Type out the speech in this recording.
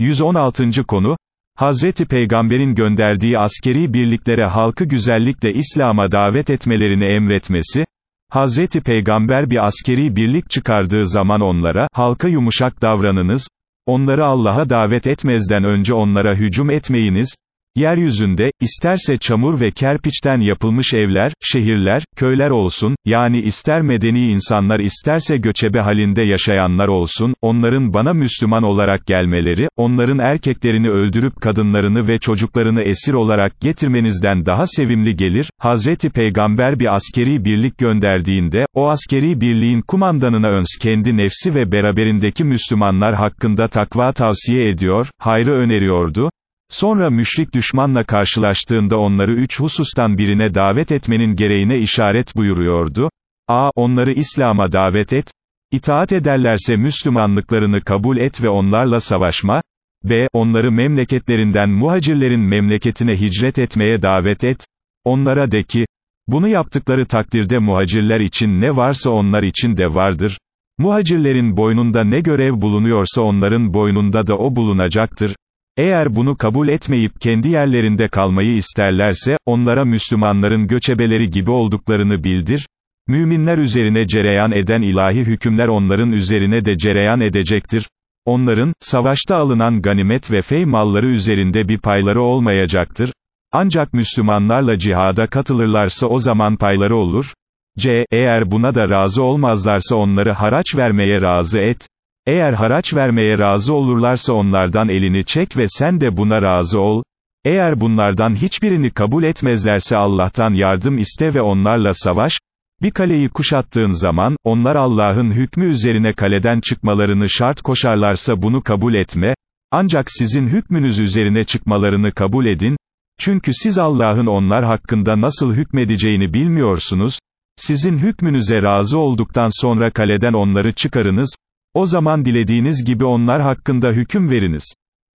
116. konu, Hazreti Peygamber'in gönderdiği askeri birliklere halkı güzellikle İslam'a davet etmelerini emretmesi, Hazreti Peygamber bir askeri birlik çıkardığı zaman onlara, halka yumuşak davranınız, onları Allah'a davet etmezden önce onlara hücum etmeyiniz, Yeryüzünde, isterse çamur ve kerpiçten yapılmış evler, şehirler, köyler olsun, yani ister medeni insanlar isterse göçebe halinde yaşayanlar olsun, onların bana Müslüman olarak gelmeleri, onların erkeklerini öldürüp kadınlarını ve çocuklarını esir olarak getirmenizden daha sevimli gelir, Hazreti Peygamber bir askeri birlik gönderdiğinde, o askeri birliğin kumandanına öns kendi nefsi ve beraberindeki Müslümanlar hakkında takva tavsiye ediyor, hayrı öneriyordu, Sonra müşrik düşmanla karşılaştığında onları üç husustan birine davet etmenin gereğine işaret buyuruyordu. A. Onları İslam'a davet et. İtaat ederlerse Müslümanlıklarını kabul et ve onlarla savaşma. B. Onları memleketlerinden muhacirlerin memleketine hicret etmeye davet et. Onlara de ki, bunu yaptıkları takdirde muhacirler için ne varsa onlar için de vardır. Muhacirlerin boynunda ne görev bulunuyorsa onların boynunda da o bulunacaktır. Eğer bunu kabul etmeyip kendi yerlerinde kalmayı isterlerse, onlara Müslümanların göçebeleri gibi olduklarını bildir, müminler üzerine cereyan eden ilahi hükümler onların üzerine de cereyan edecektir, onların, savaşta alınan ganimet ve fey malları üzerinde bir payları olmayacaktır, ancak Müslümanlarla cihada katılırlarsa o zaman payları olur, c. Eğer buna da razı olmazlarsa onları haraç vermeye razı et, eğer haraç vermeye razı olurlarsa onlardan elini çek ve sen de buna razı ol, eğer bunlardan hiçbirini kabul etmezlerse Allah'tan yardım iste ve onlarla savaş, bir kaleyi kuşattığın zaman, onlar Allah'ın hükmü üzerine kaleden çıkmalarını şart koşarlarsa bunu kabul etme, ancak sizin hükmünüz üzerine çıkmalarını kabul edin, çünkü siz Allah'ın onlar hakkında nasıl hükmedeceğini bilmiyorsunuz, sizin hükmünüze razı olduktan sonra kaleden onları çıkarınız, o zaman dilediğiniz gibi onlar hakkında hüküm veriniz.